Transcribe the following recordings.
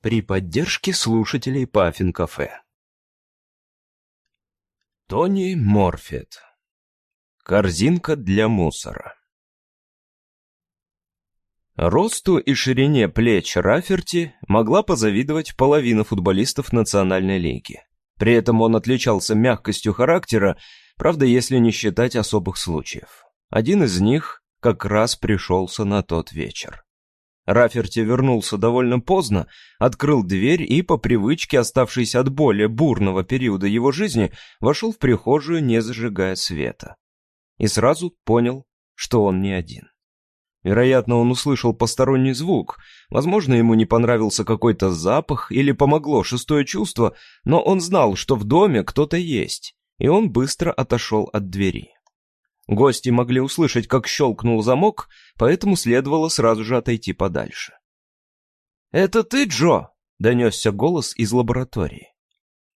при поддержке слушателей Паффин Кафе. Тони Морфет. Корзинка для мусора. Росту и ширине плеч Раферти могла позавидовать половина футболистов Национальной лиги. При этом он отличался мягкостью характера, правда, если не считать особых случаев. Один из них как раз пришелся на тот вечер. Раферти вернулся довольно поздно, открыл дверь и, по привычке, оставшейся от более бурного периода его жизни, вошел в прихожую, не зажигая света. И сразу понял, что он не один. Вероятно, он услышал посторонний звук, возможно, ему не понравился какой-то запах или помогло шестое чувство, но он знал, что в доме кто-то есть, и он быстро отошел от двери. Гости могли услышать, как щелкнул замок, поэтому следовало сразу же отойти подальше. «Это ты, Джо?» — донесся голос из лаборатории.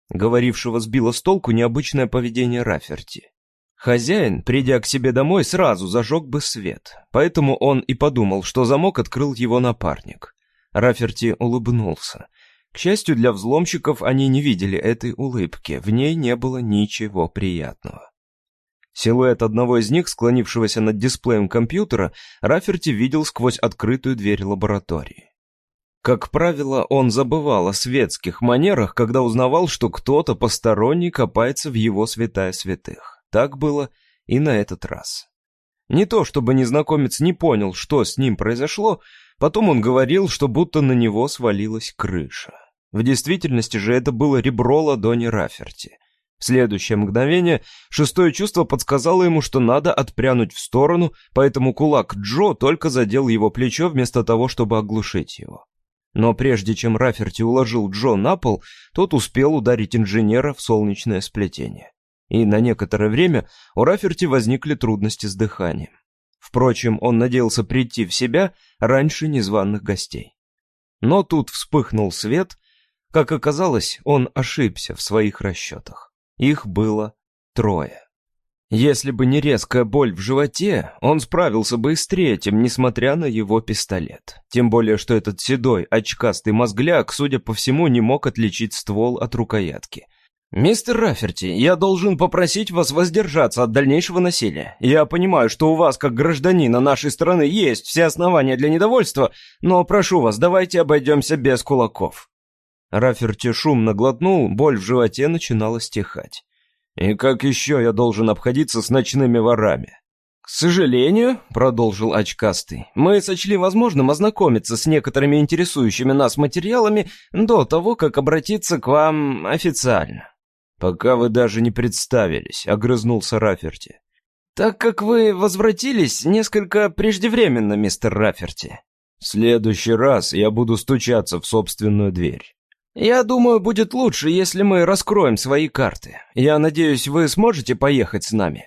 Говорившего сбило с толку необычное поведение Раферти. Хозяин, придя к себе домой, сразу зажег бы свет, поэтому он и подумал, что замок открыл его напарник. Раферти улыбнулся. К счастью для взломщиков, они не видели этой улыбки, в ней не было ничего приятного. Силуэт одного из них, склонившегося над дисплеем компьютера, Раферти видел сквозь открытую дверь лаборатории. Как правило, он забывал о светских манерах, когда узнавал, что кто-то посторонний копается в его святая святых. Так было и на этот раз. Не то, чтобы незнакомец не понял, что с ним произошло, потом он говорил, что будто на него свалилась крыша. В действительности же это было ребро ладони Раферти. Следующее мгновение шестое чувство подсказало ему, что надо отпрянуть в сторону, поэтому кулак Джо только задел его плечо вместо того, чтобы оглушить его. Но прежде чем Раферти уложил Джо на пол, тот успел ударить инженера в солнечное сплетение. И на некоторое время у Раферти возникли трудности с дыханием. Впрочем, он надеялся прийти в себя раньше незваных гостей. Но тут вспыхнул свет. Как оказалось, он ошибся в своих расчетах. Их было трое. Если бы не резкая боль в животе, он справился бы и с третьим, несмотря на его пистолет. Тем более, что этот седой, очкастый мозгляк, судя по всему, не мог отличить ствол от рукоятки. «Мистер Раферти, я должен попросить вас воздержаться от дальнейшего насилия. Я понимаю, что у вас, как гражданина нашей страны, есть все основания для недовольства, но прошу вас, давайте обойдемся без кулаков». Раферти шумно глотнул, боль в животе начинала стихать. «И как еще я должен обходиться с ночными ворами?» «К сожалению», — продолжил очкастый, «мы сочли возможным ознакомиться с некоторыми интересующими нас материалами до того, как обратиться к вам официально». «Пока вы даже не представились», — огрызнулся Раферти. «Так как вы возвратились несколько преждевременно, мистер Раферти». «В следующий раз я буду стучаться в собственную дверь». «Я думаю, будет лучше, если мы раскроем свои карты. Я надеюсь, вы сможете поехать с нами?»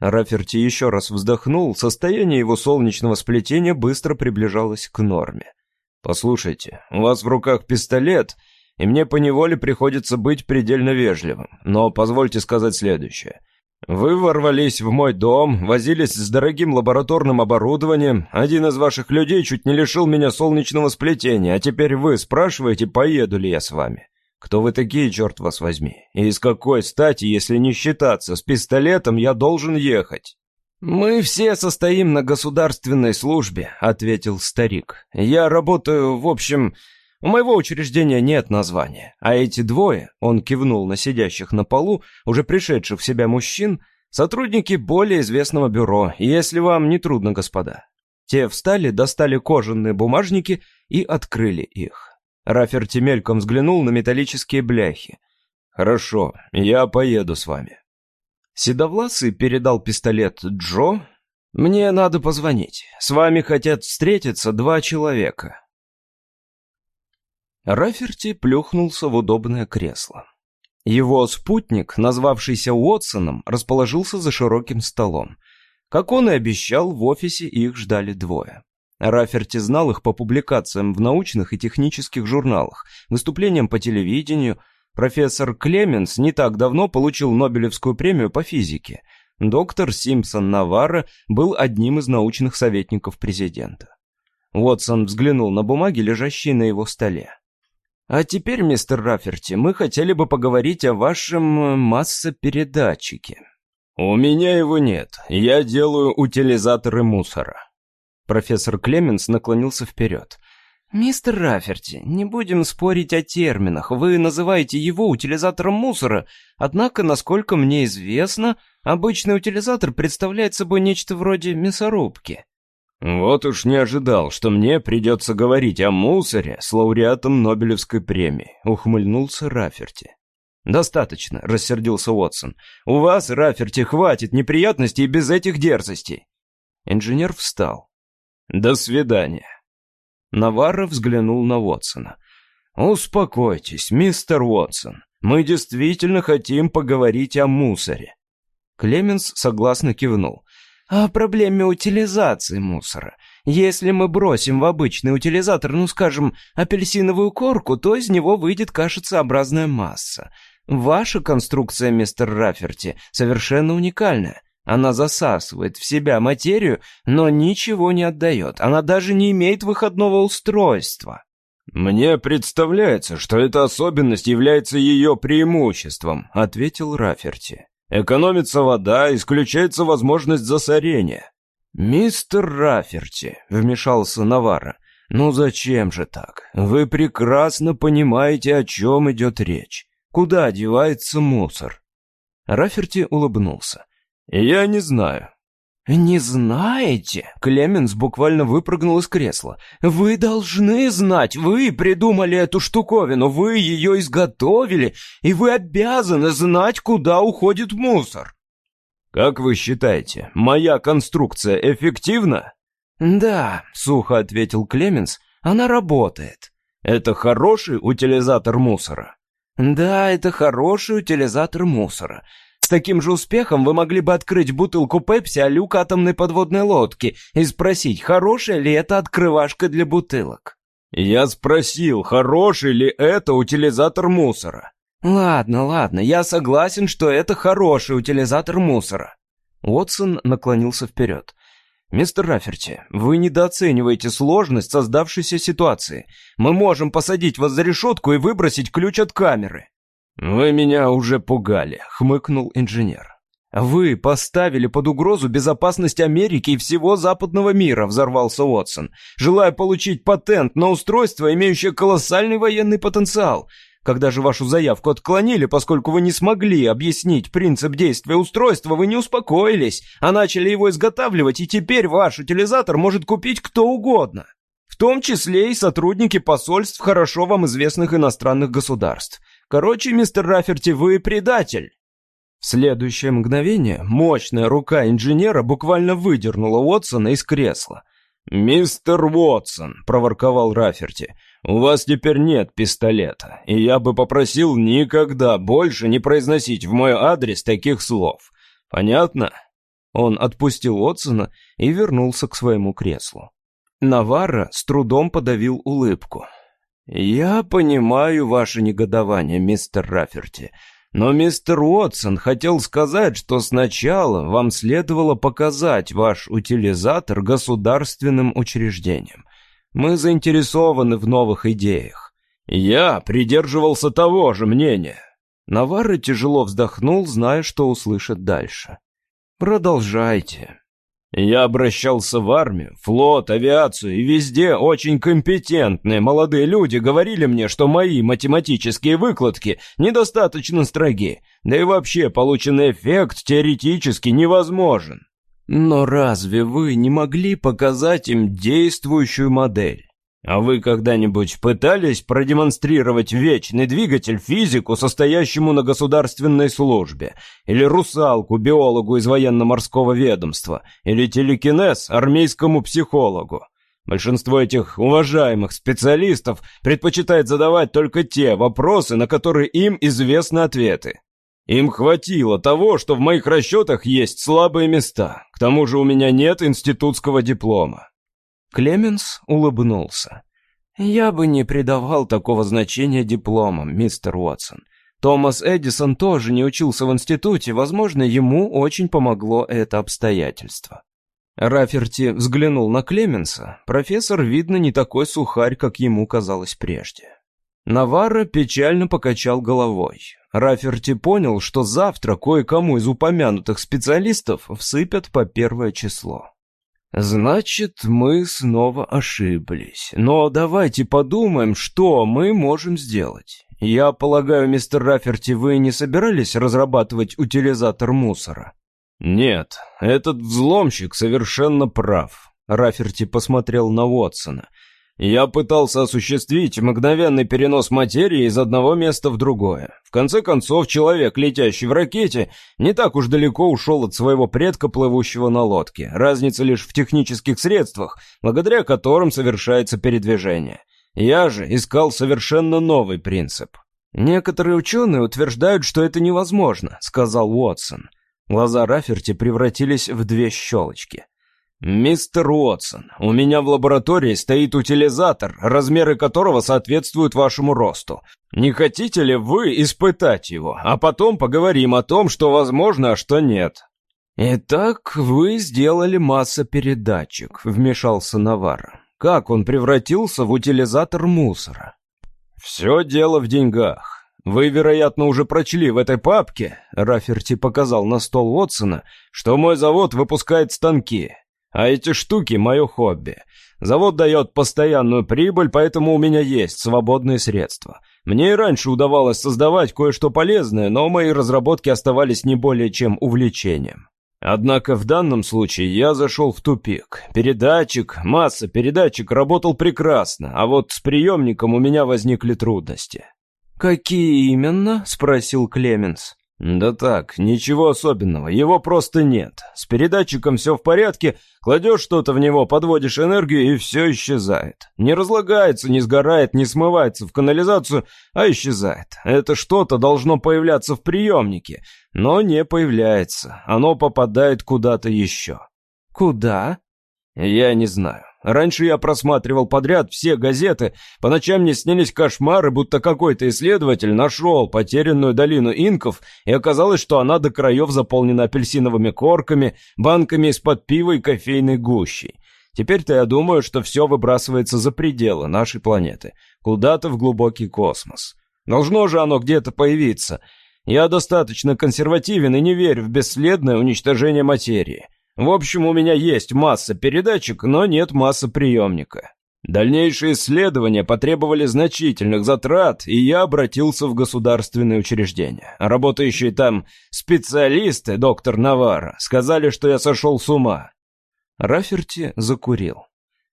Раферти еще раз вздохнул, состояние его солнечного сплетения быстро приближалось к норме. «Послушайте, у вас в руках пистолет, и мне поневоле приходится быть предельно вежливым, но позвольте сказать следующее. Вы ворвались в мой дом, возились с дорогим лабораторным оборудованием, один из ваших людей чуть не лишил меня солнечного сплетения, а теперь вы спрашиваете, поеду ли я с вами. Кто вы такие, черт вас возьми? И из какой стати, если не считаться, с пистолетом я должен ехать?» «Мы все состоим на государственной службе», — ответил старик. «Я работаю, в общем, у моего учреждения нет названия, а эти двое, он кивнул на сидящих на полу, уже пришедших в себя мужчин, сотрудники более известного бюро, если вам не трудно, господа. Те встали, достали кожаные бумажники и открыли их. Раферти мельком взглянул на металлические бляхи. «Хорошо, я поеду с вами». Седовласый передал пистолет Джо. «Мне надо позвонить. С вами хотят встретиться два человека. Раферти плюхнулся в удобное кресло. Его спутник, назвавшийся Уотсоном, расположился за широким столом. Как он и обещал, в офисе их ждали двое. Раферти знал их по публикациям в научных и технических журналах, выступлениям по телевидению. Профессор Клеменс не так давно получил Нобелевскую премию по физике. Доктор Симпсон Наварро был одним из научных советников президента. Уотсон взглянул на бумаги, лежащие на его столе. А теперь, мистер Раферти, мы хотели бы поговорить о вашем э, массопередатчике. У меня его нет. Я делаю утилизаторы мусора. Профессор Клеменс наклонился вперед. «Мистер Раферти, не будем спорить о терминах. Вы называете его утилизатором мусора, однако, насколько мне известно, обычный утилизатор представляет собой нечто вроде мясорубки». «Вот уж не ожидал, что мне придется говорить о мусоре с лауреатом Нобелевской премии», — ухмыльнулся Раферти. «Достаточно», — рассердился Уотсон. «У вас, Раферти, хватит неприятностей без этих дерзостей». Инженер встал. «До свидания». Наварро взглянул на Уотсона. «Успокойтесь, мистер Уотсон. Мы действительно хотим поговорить о мусоре». Клеменс согласно кивнул. «О проблеме утилизации мусора. Если мы бросим в обычный утилизатор, ну, скажем, апельсиновую корку, то из него выйдет кашицеобразная масса. Ваша конструкция, мистер Раферти, совершенно уникальная. Она засасывает в себя материю, но ничего не отдает. Она даже не имеет выходного устройства. «Мне представляется, что эта особенность является ее преимуществом», — ответил Раферти. «Экономится вода, исключается возможность засорения». «Мистер Раферти», — вмешался Навара, — «ну зачем же так? Вы прекрасно понимаете, о чем идет речь. Куда девается мусор?» Раферти улыбнулся. «Я не знаю». «Не знаете?» Клеменс буквально выпрыгнул из кресла. «Вы должны знать, вы придумали эту штуковину, вы ее изготовили, и вы обязаны знать, куда уходит мусор». «Как вы считаете, моя конструкция эффективна?» «Да», — сухо ответил Клеменс, — «она работает». «Это хороший утилизатор мусора?» «Да, это хороший утилизатор мусора таким же успехом вы могли бы открыть бутылку пепси о люк атомной подводной лодки и спросить, хорошая ли это открывашка для бутылок. Я спросил, хороший ли это утилизатор мусора. Ладно, ладно, я согласен, что это хороший утилизатор мусора. Уотсон наклонился вперед. «Мистер Раферти, вы недооцениваете сложность создавшейся ситуации. Мы можем посадить вас за решетку и выбросить ключ от камеры». «Вы меня уже пугали», — хмыкнул инженер. «Вы поставили под угрозу безопасность Америки и всего западного мира», — взорвался Уотсон, «желая получить патент на устройство, имеющее колоссальный военный потенциал. Когда же вашу заявку отклонили, поскольку вы не смогли объяснить принцип действия устройства, вы не успокоились, а начали его изготавливать, и теперь ваш утилизатор может купить кто угодно, в том числе и сотрудники посольств хорошо вам известных иностранных государств». Короче, мистер Раферти, вы предатель!» В следующее мгновение мощная рука инженера буквально выдернула Уотсона из кресла. «Мистер Уотсон», — проворковал Раферти, — «у вас теперь нет пистолета, и я бы попросил никогда больше не произносить в мой адрес таких слов. Понятно?» Он отпустил Уотсона и вернулся к своему креслу. Наварра с трудом подавил улыбку. «Я понимаю ваше негодование, мистер Раферти, но мистер Уотсон хотел сказать, что сначала вам следовало показать ваш утилизатор государственным учреждениям. Мы заинтересованы в новых идеях. Я придерживался того же мнения». Наварро тяжело вздохнул, зная, что услышит дальше. «Продолжайте», я обращался в армию, флот, авиацию, и везде очень компетентные молодые люди говорили мне, что мои математические выкладки недостаточно строги, да и вообще полученный эффект теоретически невозможен. Но разве вы не могли показать им действующую модель? А вы когда-нибудь пытались продемонстрировать вечный двигатель физику, состоящему на государственной службе? Или русалку биологу из военно-морского ведомства? Или телекинез армейскому психологу? Большинство этих уважаемых специалистов предпочитает задавать только те вопросы, на которые им известны ответы. Им хватило того, что в моих расчетах есть слабые места. К тому же у меня нет институтского диплома. Клеменс улыбнулся. «Я бы не придавал такого значения дипломам, мистер Уотсон. Томас Эдисон тоже не учился в институте, возможно, ему очень помогло это обстоятельство». Раферти взглянул на Клеменса. Профессор, видно, не такой сухарь, как ему казалось прежде. Наварро печально покачал головой. Раферти понял, что завтра кое-кому из упомянутых специалистов всыпят по первое число. Значит, мы снова ошиблись. Но давайте подумаем, что мы можем сделать. Я полагаю, мистер Раферти, вы не собирались разрабатывать утилизатор мусора? Нет, этот взломщик совершенно прав. Раферти посмотрел на Уотсона. Я пытался осуществить мгновенный перенос материи из одного места в другое. В конце концов, человек, летящий в ракете, не так уж далеко ушел от своего предка, плывущего на лодке. Разница лишь в технических средствах, благодаря которым совершается передвижение. Я же искал совершенно новый принцип. «Некоторые ученые утверждают, что это невозможно», — сказал Уотсон. Глаза Раферти превратились в две щелочки. «Мистер Уотсон, у меня в лаборатории стоит утилизатор, размеры которого соответствуют вашему росту. Не хотите ли вы испытать его, а потом поговорим о том, что возможно, а что нет?» «Итак, вы сделали массопередатчик», — вмешался Навар. «Как он превратился в утилизатор мусора?» «Все дело в деньгах. Вы, вероятно, уже прочли в этой папке, Раферти показал на стол Уотсона, что мой завод выпускает станки, а эти штуки — мое хобби. Завод дает постоянную прибыль, поэтому у меня есть свободные средства. Мне и раньше удавалось создавать кое-что полезное, но мои разработки оставались не более чем увлечением. Однако в данном случае я зашел в тупик. Передатчик, масса передатчик работал прекрасно, а вот с приемником у меня возникли трудности. «Какие именно?» — спросил Клеменс. «Да так, ничего особенного, его просто нет. С передатчиком все в порядке, кладешь что-то в него, подводишь энергию, и все исчезает. Не разлагается, не сгорает, не смывается в канализацию, а исчезает. Это что-то должно появляться в приемнике, но не появляется, оно попадает куда-то еще». «Куда?» «Я не знаю. Раньше я просматривал подряд все газеты, по ночам мне снились кошмары, будто какой-то исследователь нашел потерянную долину инков, и оказалось, что она до краев заполнена апельсиновыми корками, банками из-под пива и кофейной гущей. Теперь-то я думаю, что все выбрасывается за пределы нашей планеты, куда-то в глубокий космос. Должно же оно где-то появиться. Я достаточно консервативен и не верю в бесследное уничтожение материи. В общем, у меня есть масса передатчик, но нет массы приемника. Дальнейшие исследования потребовали значительных затрат, и я обратился в государственные учреждения. Работающие там специалисты, доктор Навара, сказали, что я сошел с ума. Раферти закурил.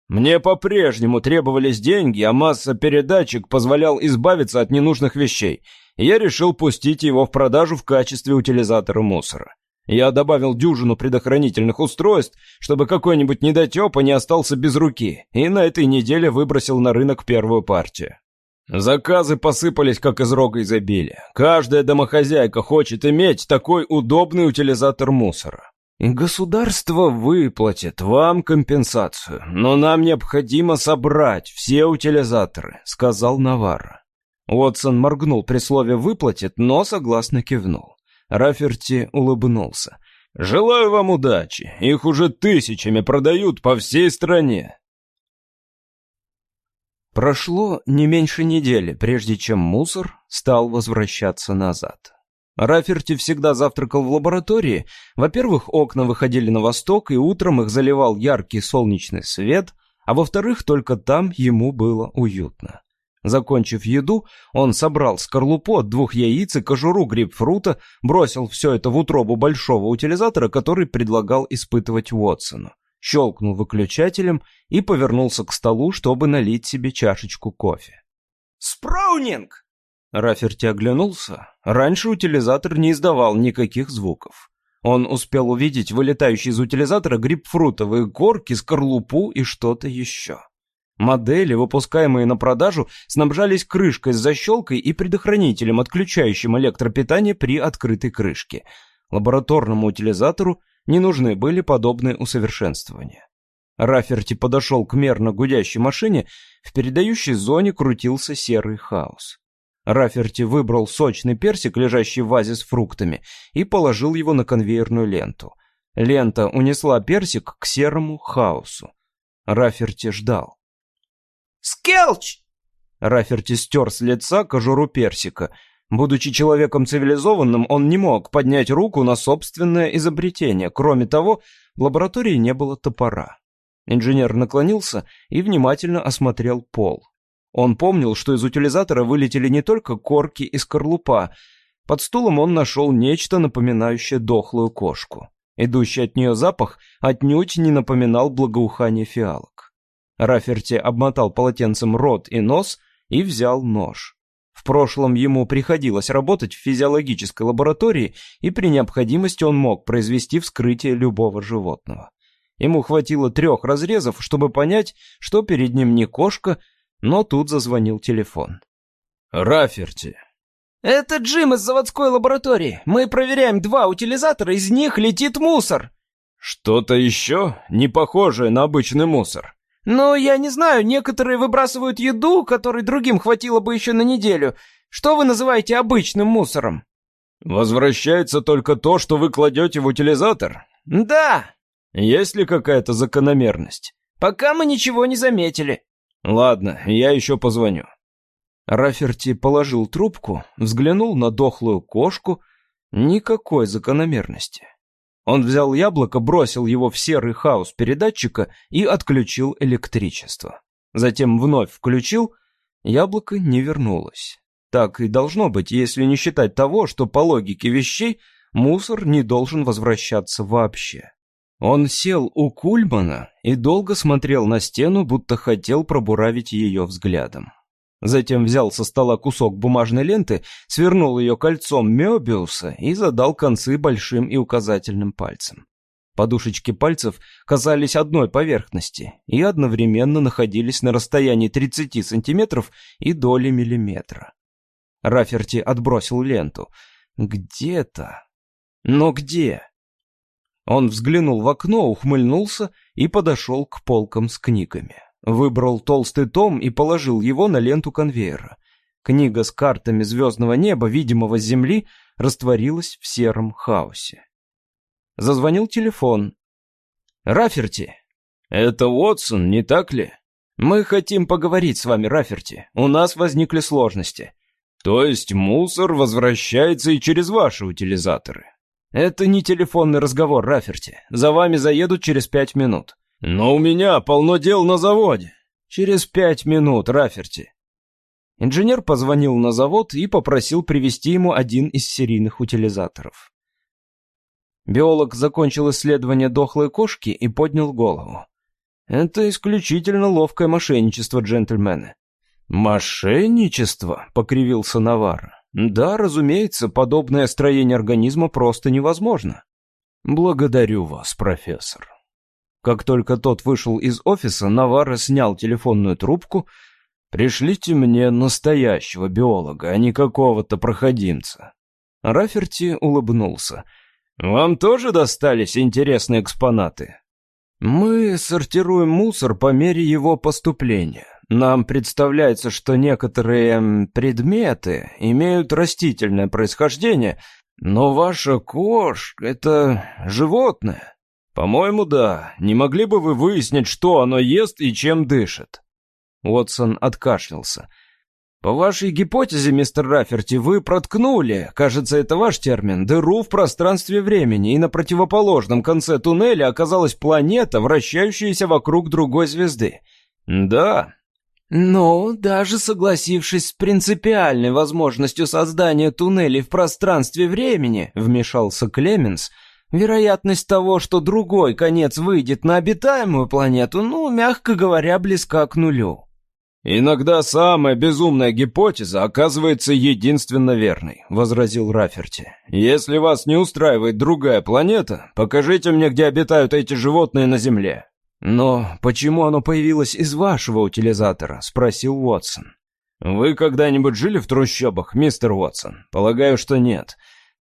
Мне по-прежнему требовались деньги, а масса передатчик позволял избавиться от ненужных вещей, я решил пустить его в продажу в качестве утилизатора мусора. Я добавил дюжину предохранительных устройств, чтобы какой-нибудь недотепа не остался без руки, и на этой неделе выбросил на рынок первую партию. Заказы посыпались как из рога изобилия. Каждая домохозяйка хочет иметь такой удобный утилизатор мусора. Государство выплатит вам компенсацию, но нам необходимо собрать все утилизаторы, сказал Наварро. Уотсон моргнул при слове «выплатит», но согласно кивнул. Раферти улыбнулся. «Желаю вам удачи. Их уже тысячами продают по всей стране». Прошло не меньше недели, прежде чем мусор стал возвращаться назад. Раферти всегда завтракал в лаборатории. Во-первых, окна выходили на восток, и утром их заливал яркий солнечный свет, а во-вторых, только там ему было уютно. Закончив еду, он собрал скорлупу от двух яиц и кожуру грейпфрута, бросил все это в утробу большого утилизатора, который предлагал испытывать Уотсону. Щелкнул выключателем и повернулся к столу, чтобы налить себе чашечку кофе. «Спраунинг!» Раферти оглянулся. Раньше утилизатор не издавал никаких звуков. Он успел увидеть вылетающие из утилизатора грейпфрутовые горки, скорлупу и что-то еще. Модели, выпускаемые на продажу, снабжались крышкой с защелкой и предохранителем, отключающим электропитание при открытой крышке. Лабораторному утилизатору не нужны были подобные усовершенствования. Раферти подошел к мерно гудящей машине, в передающей зоне крутился серый хаос. Раферти выбрал сочный персик, лежащий в вазе с фруктами, и положил его на конвейерную ленту. Лента унесла персик к серому хаосу. Раферти ждал. «Скелч!» Раферти стер с лица кожуру персика. Будучи человеком цивилизованным, он не мог поднять руку на собственное изобретение. Кроме того, в лаборатории не было топора. Инженер наклонился и внимательно осмотрел пол. Он помнил, что из утилизатора вылетели не только корки и скорлупа. Под стулом он нашел нечто, напоминающее дохлую кошку. Идущий от нее запах отнюдь не напоминал благоухание фиалок. Раферти обмотал полотенцем рот и нос и взял нож. В прошлом ему приходилось работать в физиологической лаборатории, и при необходимости он мог произвести вскрытие любого животного. Ему хватило трех разрезов, чтобы понять, что перед ним не кошка, но тут зазвонил телефон. «Раферти!» «Это Джим из заводской лаборатории. Мы проверяем два утилизатора, из них летит мусор». «Что-то еще? Не похожее на обычный мусор». «Ну, я не знаю, некоторые выбрасывают еду, которой другим хватило бы еще на неделю. Что вы называете обычным мусором?» «Возвращается только то, что вы кладете в утилизатор?» «Да». «Есть ли какая-то закономерность?» «Пока мы ничего не заметили». «Ладно, я еще позвоню». Раферти положил трубку, взглянул на дохлую кошку. Никакой закономерности. Он взял яблоко, бросил его в серый хаос передатчика и отключил электричество. Затем вновь включил, яблоко не вернулось. Так и должно быть, если не считать того, что по логике вещей мусор не должен возвращаться вообще. Он сел у Кульмана и долго смотрел на стену, будто хотел пробуравить ее взглядом. Затем взял со стола кусок бумажной ленты, свернул ее кольцом Мёбиуса и задал концы большим и указательным пальцем. Подушечки пальцев казались одной поверхности и одновременно находились на расстоянии 30 сантиметров и доли миллиметра. Раферти отбросил ленту. Где-то. Но где? Он взглянул в окно, ухмыльнулся и подошел к полкам с книгами. Выбрал толстый том и положил его на ленту конвейера. Книга с картами звездного неба, видимого с земли, растворилась в сером хаосе. Зазвонил телефон. «Раферти!» «Это Уотсон, не так ли?» «Мы хотим поговорить с вами, Раферти. У нас возникли сложности». «То есть мусор возвращается и через ваши утилизаторы?» «Это не телефонный разговор, Раферти. За вами заедут через пять минут». «Но у меня полно дел на заводе». «Через пять минут, Раферти». Инженер позвонил на завод и попросил привезти ему один из серийных утилизаторов. Биолог закончил исследование дохлой кошки и поднял голову. «Это исключительно ловкое мошенничество, джентльмены». «Мошенничество?» — покривился Навар. «Да, разумеется, подобное строение организма просто невозможно». «Благодарю вас, профессор». Как только тот вышел из офиса, Наварро снял телефонную трубку. «Пришлите мне настоящего биолога, а не какого-то проходимца». Раферти улыбнулся. «Вам тоже достались интересные экспонаты?» «Мы сортируем мусор по мере его поступления. Нам представляется, что некоторые предметы имеют растительное происхождение, но ваша кошка — это животное. «По-моему, да. Не могли бы вы выяснить, что оно ест и чем дышит?» Уотсон откашлялся. «По вашей гипотезе, мистер Раферти, вы проткнули, кажется, это ваш термин, дыру в пространстве времени, и на противоположном конце туннеля оказалась планета, вращающаяся вокруг другой звезды. Да». «Но даже согласившись с принципиальной возможностью создания туннелей в пространстве времени», вмешался Клеменс, — Вероятность того, что другой конец выйдет на обитаемую планету, ну, мягко говоря, близка к нулю. «Иногда самая безумная гипотеза оказывается единственно верной», — возразил Раферти. «Если вас не устраивает другая планета, покажите мне, где обитают эти животные на Земле». «Но почему оно появилось из вашего утилизатора?» — спросил Уотсон. «Вы когда-нибудь жили в трущобах, мистер Уотсон? Полагаю, что нет.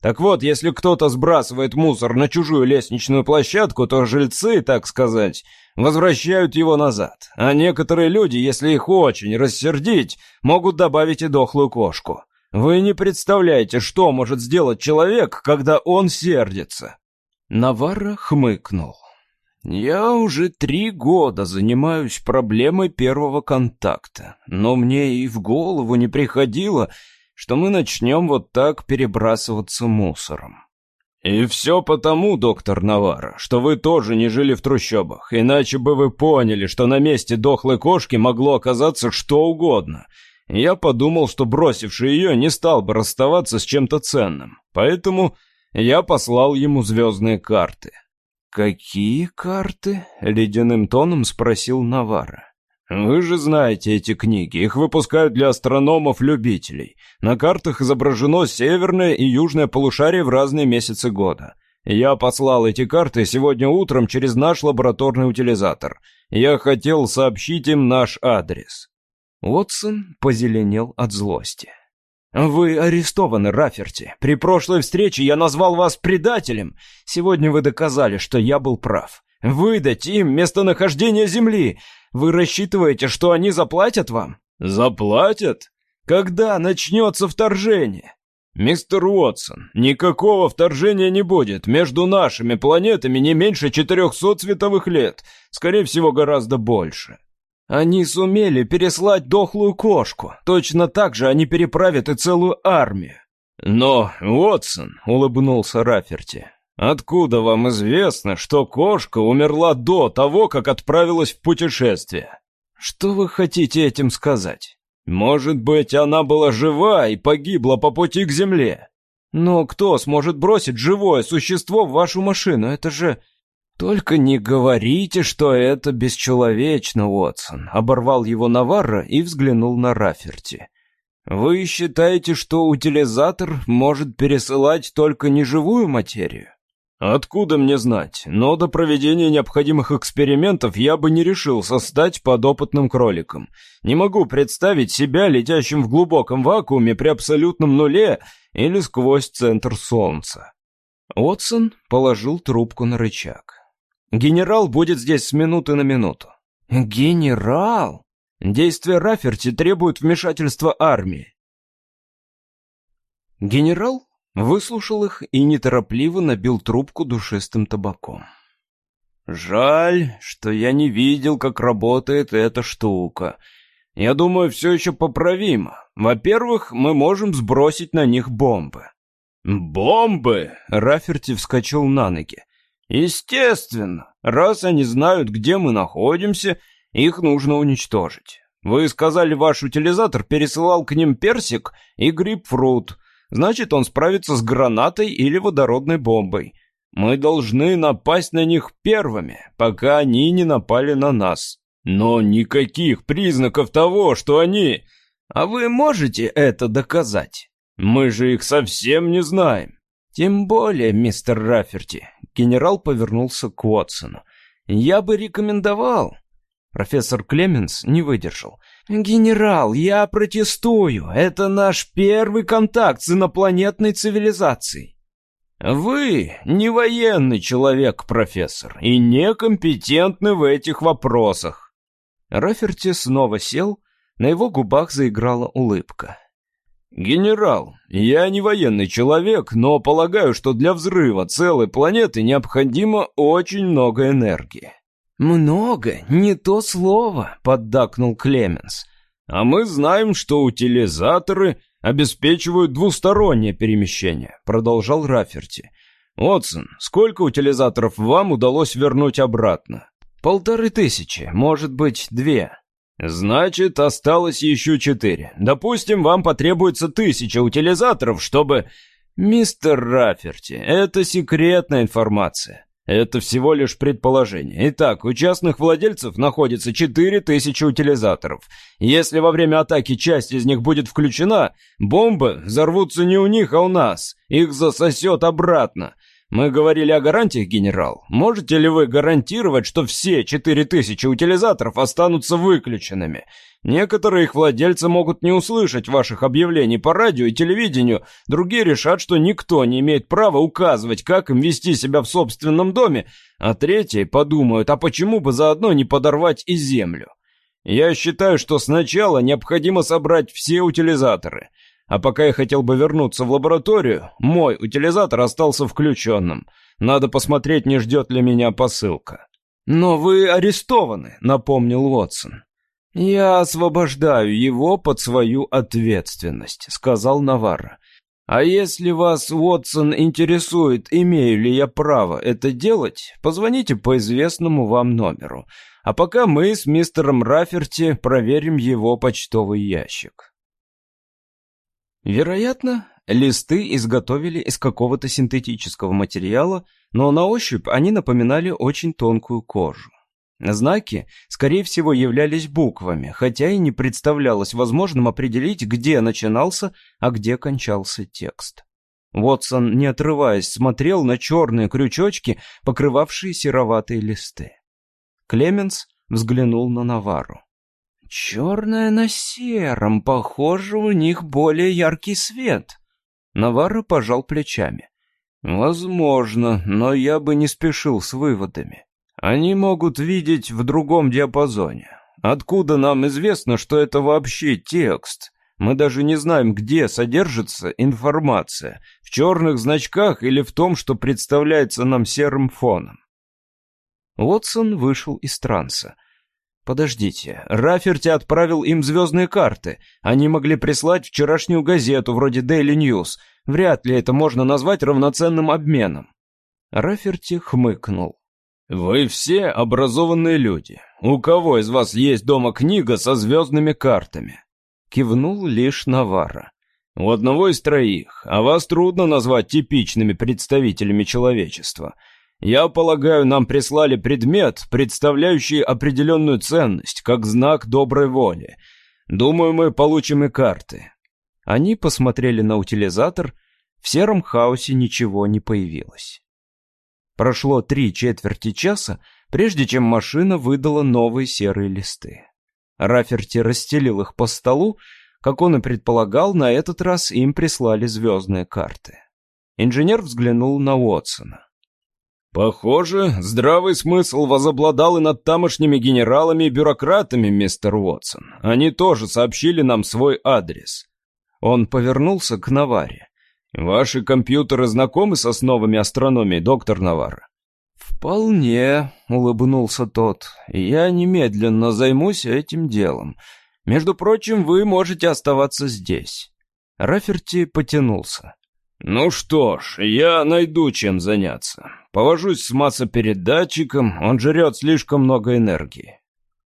Так вот, если кто-то сбрасывает мусор на чужую лестничную площадку, то жильцы, так сказать, возвращают его назад. А некоторые люди, если их очень рассердить, могут добавить и дохлую кошку. Вы не представляете, что может сделать человек, когда он сердится. Наварра хмыкнул. Я уже три года занимаюсь проблемой первого контакта, но мне и в голову не приходило, что мы начнем вот так перебрасываться мусором. И все потому, доктор Навара, что вы тоже не жили в трущобах, иначе бы вы поняли, что на месте дохлой кошки могло оказаться что угодно. Я подумал, что бросивший ее не стал бы расставаться с чем-то ценным, поэтому я послал ему звездные карты. «Какие карты?» — ледяным тоном спросил Навара. «Вы же знаете эти книги, их выпускают для астрономов-любителей. На картах изображено северное и южное полушарие в разные месяцы года. Я послал эти карты сегодня утром через наш лабораторный утилизатор. Я хотел сообщить им наш адрес». Уотсон позеленел от злости. «Вы арестованы, Раферти. При прошлой встрече я назвал вас предателем. Сегодня вы доказали, что я был прав. Выдать им местонахождение Земли. Вы рассчитываете, что они заплатят вам?» «Заплатят? Когда начнется вторжение?» «Мистер Уотсон, никакого вторжения не будет. Между нашими планетами не меньше 400 световых лет. Скорее всего, гораздо больше». Они сумели переслать дохлую кошку. Точно так же они переправят и целую армию. Но, Уотсон, улыбнулся Раферти, откуда вам известно, что кошка умерла до того, как отправилась в путешествие? Что вы хотите этим сказать? Может быть, она была жива и погибла по пути к земле? Но кто сможет бросить живое существо в вашу машину? Это же «Только не говорите, что это бесчеловечно, Уотсон», — оборвал его Наварра и взглянул на Раферти. «Вы считаете, что утилизатор может пересылать только неживую материю?» «Откуда мне знать? Но до проведения необходимых экспериментов я бы не решился стать подопытным кроликом. Не могу представить себя летящим в глубоком вакууме при абсолютном нуле или сквозь центр Солнца». Уотсон положил трубку на рычаг. Генерал будет здесь с минуты на минуту. Генерал? Действия Раферти требуют вмешательства армии. Генерал выслушал их и неторопливо набил трубку душистым табаком. Жаль, что я не видел, как работает эта штука. Я думаю, все еще поправимо. Во-первых, мы можем сбросить на них бомбы. Бомбы? Раферти вскочил на ноги. Естественно, раз они знают, где мы находимся, их нужно уничтожить. Вы сказали, ваш утилизатор пересылал к ним персик и грейпфрут. Значит, он справится с гранатой или водородной бомбой. Мы должны напасть на них первыми, пока они не напали на нас. Но никаких признаков того, что они... А вы можете это доказать? Мы же их совсем не знаем. Тем более, мистер Раферти, генерал повернулся к Уотсону. Я бы рекомендовал. Профессор Клеменс не выдержал. «Генерал, я протестую. Это наш первый контакт с инопланетной цивилизацией». «Вы не военный человек, профессор, и некомпетентны в этих вопросах». Раферти снова сел, на его губах заиграла улыбка. «Генерал, я не военный человек, но полагаю, что для взрыва целой планеты необходимо очень много энергии». «Много? Не то слово», — поддакнул Клеменс. «А мы знаем, что утилизаторы обеспечивают двустороннее перемещение», — продолжал Раферти. «Отсон, сколько утилизаторов вам удалось вернуть обратно?» «Полторы тысячи, может быть, две». Значит, осталось еще четыре. Допустим, вам потребуется тысяча утилизаторов, чтобы... Мистер Раферти, это секретная информация. Это всего лишь предположение. Итак, у частных владельцев находится 4000 утилизаторов. Если во время атаки часть из них будет включена, бомбы взорвутся не у них, а у нас. Их засосет обратно. Мы говорили о гарантиях, генерал. Можете ли вы гарантировать, что все 4000 утилизаторов останутся выключенными? Некоторые их владельцы могут не услышать ваших объявлений по радио и телевидению, другие решат, что никто не имеет права указывать, как им вести себя в собственном доме, а третьи подумают, а почему бы заодно не подорвать и землю? Я считаю, что сначала необходимо собрать все утилизаторы – а пока я хотел бы вернуться в лабораторию, мой утилизатор остался включенным. Надо посмотреть, не ждет ли меня посылка. «Но вы арестованы», — напомнил Уотсон. «Я освобождаю его под свою ответственность», — сказал Наварро. «А если вас, Уотсон, интересует, имею ли я право это делать, позвоните по известному вам номеру. А пока мы с мистером Раферти проверим его почтовый ящик». Вероятно, листы изготовили из какого-то синтетического материала, но на ощупь они напоминали очень тонкую кожу. Знаки, скорее всего, являлись буквами, хотя и не представлялось возможным определить, где начинался, а где кончался текст. Вотсон, не отрываясь, смотрел на черные крючочки, покрывавшие сероватые листы. Клеменс взглянул на Навару. «Черное на сером, похоже, у них более яркий свет». Наварро пожал плечами. «Возможно, но я бы не спешил с выводами. Они могут видеть в другом диапазоне. Откуда нам известно, что это вообще текст? Мы даже не знаем, где содержится информация, в черных значках или в том, что представляется нам серым фоном. Уотсон вышел из транса. Подождите, Раферти отправил им звездные карты. Они могли прислать вчерашнюю газету вроде Daily News. Вряд ли это можно назвать равноценным обменом. Раферти хмыкнул. «Вы все образованные люди. У кого из вас есть дома книга со звездными картами?» Кивнул лишь Навара. «У одного из троих, а вас трудно назвать типичными представителями человечества. Я полагаю, нам прислали предмет, представляющий определенную ценность, как знак доброй воли. Думаю, мы получим и карты». Они посмотрели на утилизатор, в сером хаосе ничего не появилось. Прошло три четверти часа, прежде чем машина выдала новые серые листы. Раферти расстелил их по столу, как он и предполагал, на этот раз им прислали звездные карты. Инженер взглянул на Уотсона. «Похоже, здравый смысл возобладал и над тамошними генералами и бюрократами, мистер Уотсон. Они тоже сообщили нам свой адрес». Он повернулся к Наваре. «Ваши компьютеры знакомы с основами астрономии, доктор Наварро?» «Вполне», — улыбнулся тот. «Я немедленно займусь этим делом. Между прочим, вы можете оставаться здесь». Раферти потянулся. «Ну что ж, я найду чем заняться. Повожусь с массопередатчиком, он жрет слишком много энергии».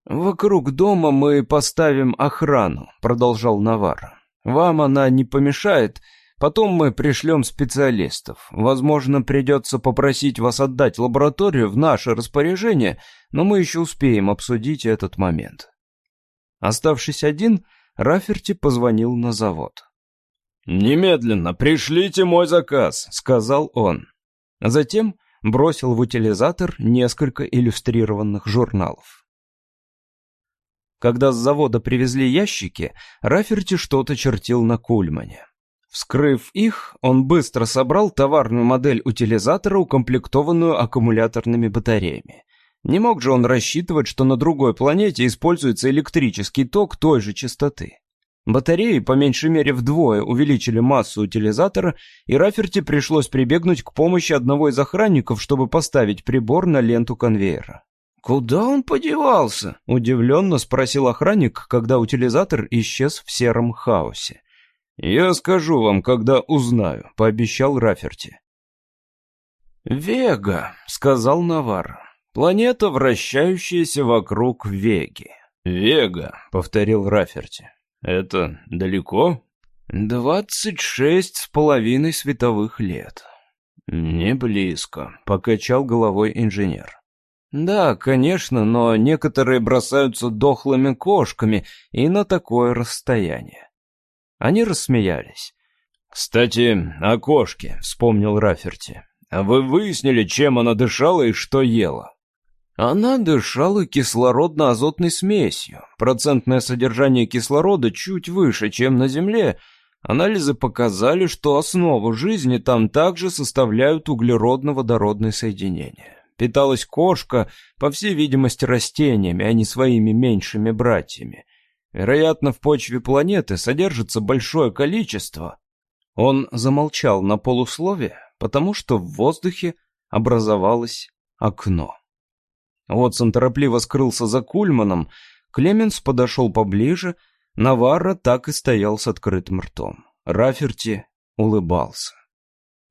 «Вокруг дома мы поставим охрану», — продолжал Навар. «Вам она не помешает, Потом мы пришлем специалистов. Возможно, придется попросить вас отдать лабораторию в наше распоряжение, но мы еще успеем обсудить этот момент». Оставшись один, Раферти позвонил на завод. «Немедленно пришлите мой заказ», — сказал он. Затем бросил в утилизатор несколько иллюстрированных журналов. Когда с завода привезли ящики, Раферти что-то чертил на кульмане. Вскрыв их, он быстро собрал товарную модель утилизатора, укомплектованную аккумуляторными батареями. Не мог же он рассчитывать, что на другой планете используется электрический ток той же частоты. Батареи по меньшей мере вдвое увеличили массу утилизатора, и Раферти пришлось прибегнуть к помощи одного из охранников, чтобы поставить прибор на ленту конвейера. «Куда он подевался?» – удивленно спросил охранник, когда утилизатор исчез в сером хаосе. «Я скажу вам, когда узнаю», — пообещал Раферти. «Вега», — сказал Навар. «Планета, вращающаяся вокруг Веги». «Вега», — повторил Раферти. «Это далеко?» «Двадцать шесть с половиной световых лет». «Не близко», — покачал головой инженер. «Да, конечно, но некоторые бросаются дохлыми кошками и на такое расстояние. Они рассмеялись. «Кстати, о кошке», — вспомнил Раферти. «А вы выяснили, чем она дышала и что ела?» Она дышала кислородно-азотной смесью. Процентное содержание кислорода чуть выше, чем на Земле. Анализы показали, что основу жизни там также составляют углеродно-водородные соединения. Питалась кошка, по всей видимости, растениями, а не своими меньшими братьями. Вероятно, в почве планеты содержится большое количество. Он замолчал на полуслове, потому что в воздухе образовалось окно. Уотсон торопливо скрылся за Кульманом, Клеменс подошел поближе, Наварра так и стоял с открытым ртом. Раферти улыбался.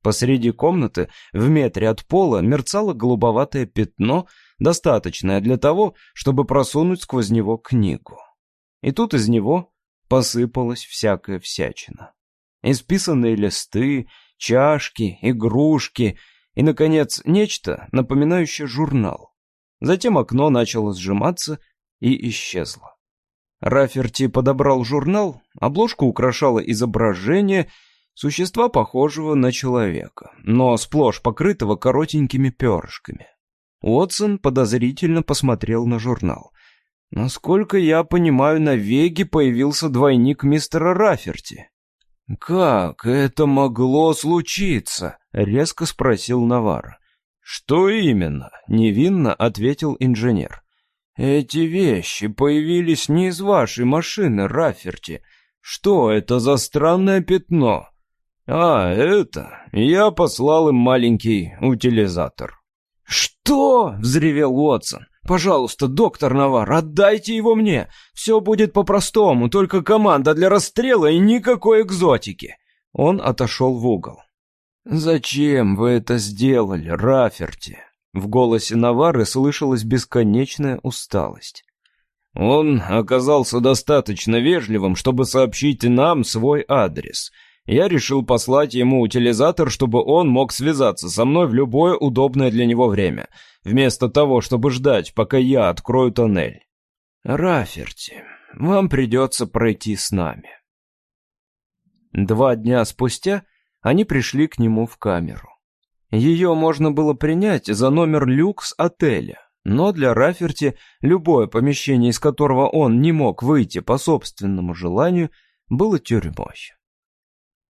Посреди комнаты, в метре от пола, мерцало голубоватое пятно, достаточное для того, чтобы просунуть сквозь него книгу. И тут из него посыпалась всякая всячина. Исписанные листы, чашки, игрушки и, наконец, нечто, напоминающее журнал. Затем окно начало сжиматься и исчезло. Раферти подобрал журнал, обложку украшало изображение существа, похожего на человека, но сплошь покрытого коротенькими перышками. Уотсон подозрительно посмотрел на журнал. Насколько я понимаю, на Веге появился двойник мистера Раферти. «Как это могло случиться?» — резко спросил Навар. «Что именно?» — невинно ответил инженер. «Эти вещи появились не из вашей машины, Раферти. Что это за странное пятно?» «А, это... Я послал им маленький утилизатор». «Что?» — взревел Уотсон. «Пожалуйста, доктор Навар, отдайте его мне. Все будет по-простому, только команда для расстрела и никакой экзотики». Он отошел в угол. «Зачем вы это сделали, Раферти?» В голосе Навары слышалась бесконечная усталость. Он оказался достаточно вежливым, чтобы сообщить нам свой адрес — я решил послать ему утилизатор, чтобы он мог связаться со мной в любое удобное для него время, вместо того, чтобы ждать, пока я открою тоннель. Раферти, вам придется пройти с нами. Два дня спустя они пришли к нему в камеру. Ее можно было принять за номер люкс отеля, но для Раферти любое помещение, из которого он не мог выйти по собственному желанию, было тюрьмой.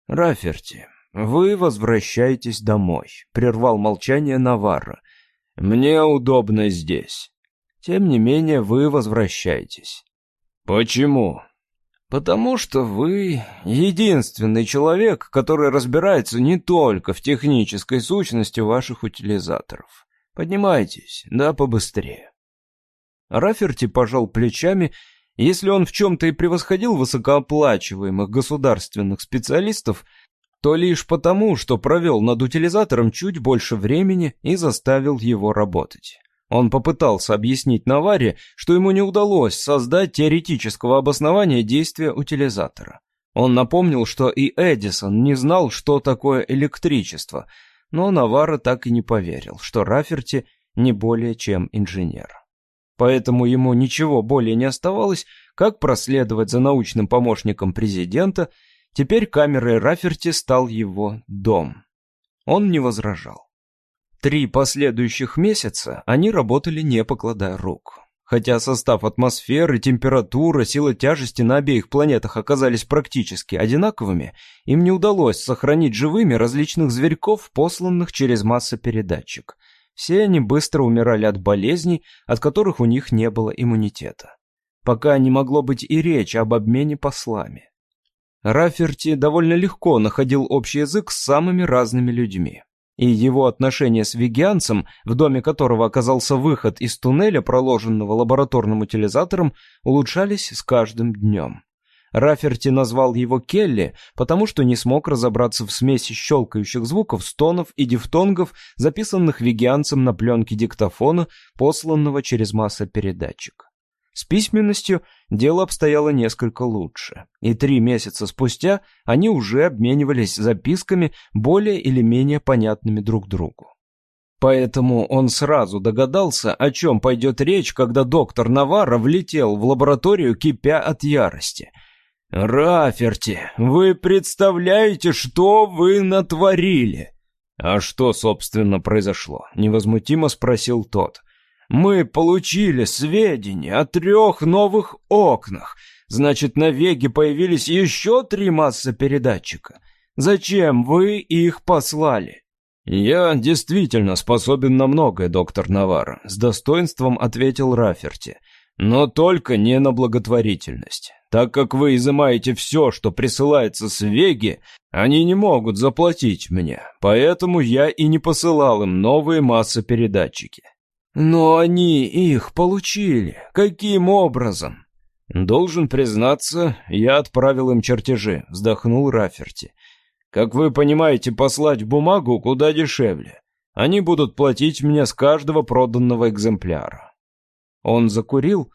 «Раферти, вы возвращаетесь домой», — прервал молчание Наварра. «Мне удобно здесь. Тем не менее, вы возвращаетесь». «Почему?» «Потому что вы единственный человек, который разбирается не только в технической сущности ваших утилизаторов. Поднимайтесь, да побыстрее». Раферти пожал плечами если он в чем-то и превосходил высокооплачиваемых государственных специалистов, то лишь потому, что провел над утилизатором чуть больше времени и заставил его работать. Он попытался объяснить Наваре, что ему не удалось создать теоретического обоснования действия утилизатора. Он напомнил, что и Эдисон не знал, что такое электричество, но Навара так и не поверил, что Раферти не более чем инженер. Поэтому ему ничего более не оставалось, как проследовать за научным помощником президента. Теперь камерой Раферти стал его дом. Он не возражал. Три последующих месяца они работали не покладая рук. Хотя состав атмосферы, температура, сила тяжести на обеих планетах оказались практически одинаковыми, им не удалось сохранить живыми различных зверьков, посланных через массопередатчик. Все они быстро умирали от болезней, от которых у них не было иммунитета. Пока не могло быть и речи об обмене послами. Раферти довольно легко находил общий язык с самыми разными людьми. И его отношения с вегианцем, в доме которого оказался выход из туннеля, проложенного лабораторным утилизатором, улучшались с каждым днем. Раферти назвал его Келли, потому что не смог разобраться в смеси щелкающих звуков, стонов и дифтонгов, записанных вегианцем на пленке диктофона, посланного через массопередатчик. С письменностью дело обстояло несколько лучше, и три месяца спустя они уже обменивались записками, более или менее понятными друг другу. Поэтому он сразу догадался, о чем пойдет речь, когда доктор Наварро влетел в лабораторию, кипя от ярости – «Раферти, вы представляете, что вы натворили?» «А что, собственно, произошло?» — невозмутимо спросил тот. «Мы получили сведения о трех новых окнах. Значит, на Веге появились еще три массопередатчика. Зачем вы их послали?» «Я действительно способен на многое, доктор Навар», — с достоинством ответил Раферти. «Но только не на благотворительность. Так как вы изымаете все, что присылается с Веги, они не могут заплатить мне, поэтому я и не посылал им новые массопередатчики. Но они их получили. Каким образом? Должен признаться, я отправил им чертежи, вздохнул Раферти. Как вы понимаете, послать бумагу куда дешевле. Они будут платить мне с каждого проданного экземпляра. Он закурил.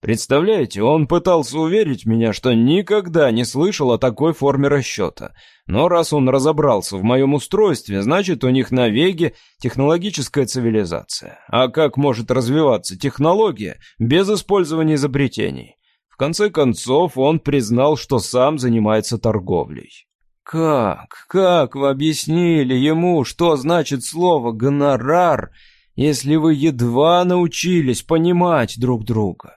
Представляете, он пытался уверить меня, что никогда не слышал о такой форме расчета. Но раз он разобрался в моем устройстве, значит, у них на Веге технологическая цивилизация. А как может развиваться технология без использования изобретений? В конце концов, он признал, что сам занимается торговлей. Как? Как вы объяснили ему, что значит слово «гонорар», если вы едва научились понимать друг друга?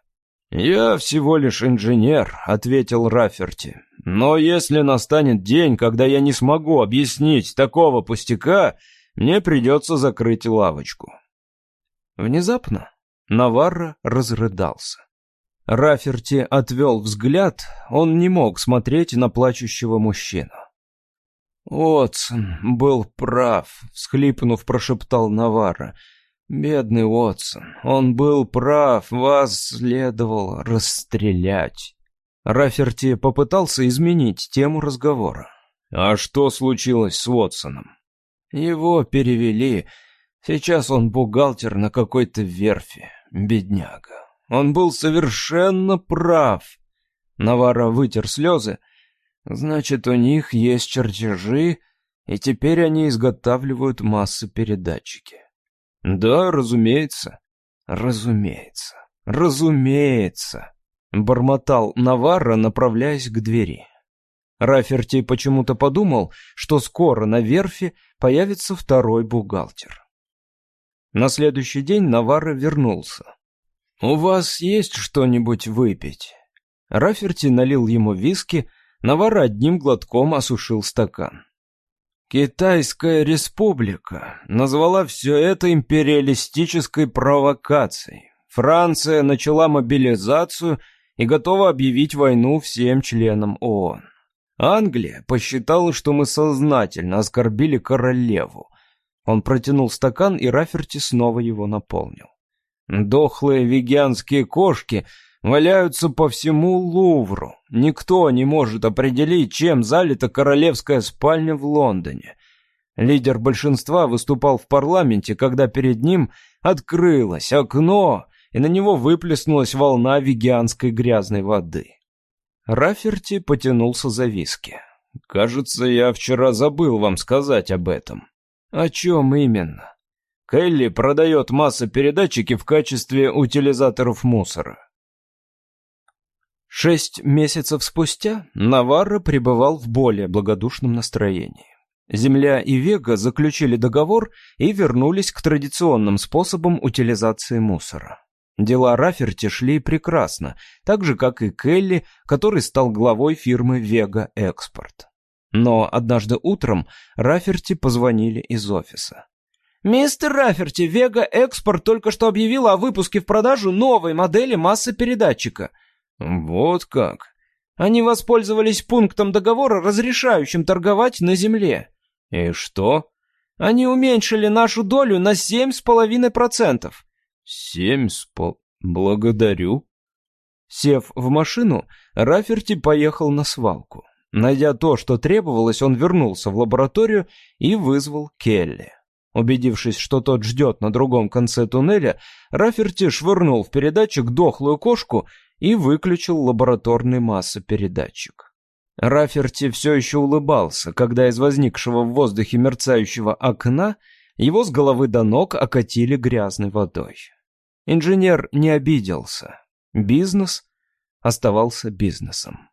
«Я всего лишь инженер», — ответил Раферти. «Но если настанет день, когда я не смогу объяснить такого пустяка, мне придется закрыть лавочку». Внезапно Наварро разрыдался. Раферти отвел взгляд, он не мог смотреть на плачущего мужчину. «Отсон был прав», — всхлипнув, прошептал Навара. «Бедный Отсон, он был прав, вас следовало расстрелять». Раферти попытался изменить тему разговора. «А что случилось с Уотсоном?» «Его перевели. Сейчас он бухгалтер на какой-то верфи. Бедняга. Он был совершенно прав». Навара вытер слезы. Значит, у них есть чертежи, и теперь они изготавливают массы передатчики. Да, разумеется. Разумеется. Разумеется. Бормотал Наварра, направляясь к двери. Раферти почему-то подумал, что скоро на верфи появится второй бухгалтер. На следующий день Наварра вернулся. «У вас есть что-нибудь выпить?» Раферти налил ему виски, Навара одним глотком осушил стакан. Китайская республика назвала все это империалистической провокацией. Франция начала мобилизацию и готова объявить войну всем членам ООН. Англия посчитала, что мы сознательно оскорбили королеву. Он протянул стакан, и Раферти снова его наполнил. Дохлые вегианские кошки валяются по всему Лувру. Никто не может определить, чем залита королевская спальня в Лондоне. Лидер большинства выступал в парламенте, когда перед ним открылось окно, и на него выплеснулась волна вегианской грязной воды. Раферти потянулся за виски. «Кажется, я вчера забыл вам сказать об этом». «О чем именно?» Келли продает массопередатчики в качестве утилизаторов мусора. Шесть месяцев спустя Наварро пребывал в более благодушном настроении. Земля и Вега заключили договор и вернулись к традиционным способам утилизации мусора. Дела Раферти шли прекрасно, так же, как и Келли, который стал главой фирмы «Вега Экспорт». Но однажды утром Раферти позвонили из офиса. «Мистер Раферти, Вега Экспорт только что объявила о выпуске в продажу новой модели массы передатчика. Вот как. Они воспользовались пунктом договора, разрешающим торговать на земле. И что? Они уменьшили нашу долю на семь с половиной процентов. Семь с пол... Благодарю. Сев в машину, Раферти поехал на свалку. Найдя то, что требовалось, он вернулся в лабораторию и вызвал Келли. Убедившись, что тот ждет на другом конце туннеля, Раферти швырнул в передатчик дохлую кошку и выключил лабораторный массопередатчик. Раферти все еще улыбался, когда из возникшего в воздухе мерцающего окна его с головы до ног окатили грязной водой. Инженер не обиделся. Бизнес оставался бизнесом.